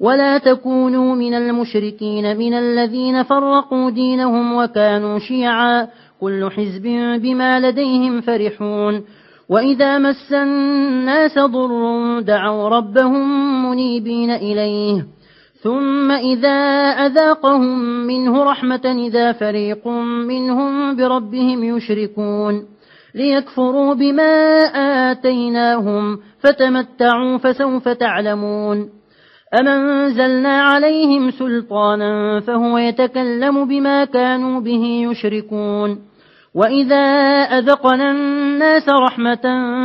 ولا تكونوا من المشركين من الذين فرقوا دينهم وكانوا شيعا كل حزب بما لديهم فرحون وإذا مس الناس ضر دعوا ربهم منيبين إليه ثم إذا أذاقهم منه رحمة إذا فريق منهم بربهم يشركون ليكفروا بما آتيناهم فتمتعوا فسوف تعلمون أمنزلنا عليهم سلطانا فهو يتكلم بما كانوا به يشركون وإذا أذقنا الناس رحمة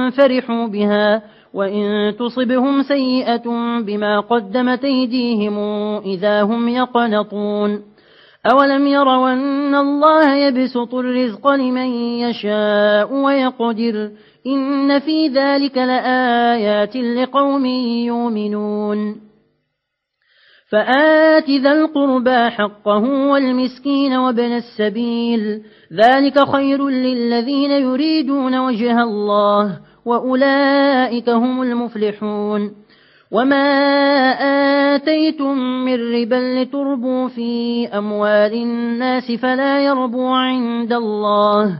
فرحوا بها وإن تصبهم سيئة بما قدمت أيديهم إذا هم يقنطون أولم يروا أن الله يبسط الرزق لمن يشاء ويقدر إن في ذلك لآيات لقوم يؤمنون فآت ذا القربى حقه والمسكين وابن السبيل. ذلك خير للذين يريدون وجه الله وأولئك هم المفلحون. وما آتيتم من ربا لتربوا في أموال الناس فلا يربو عند الله.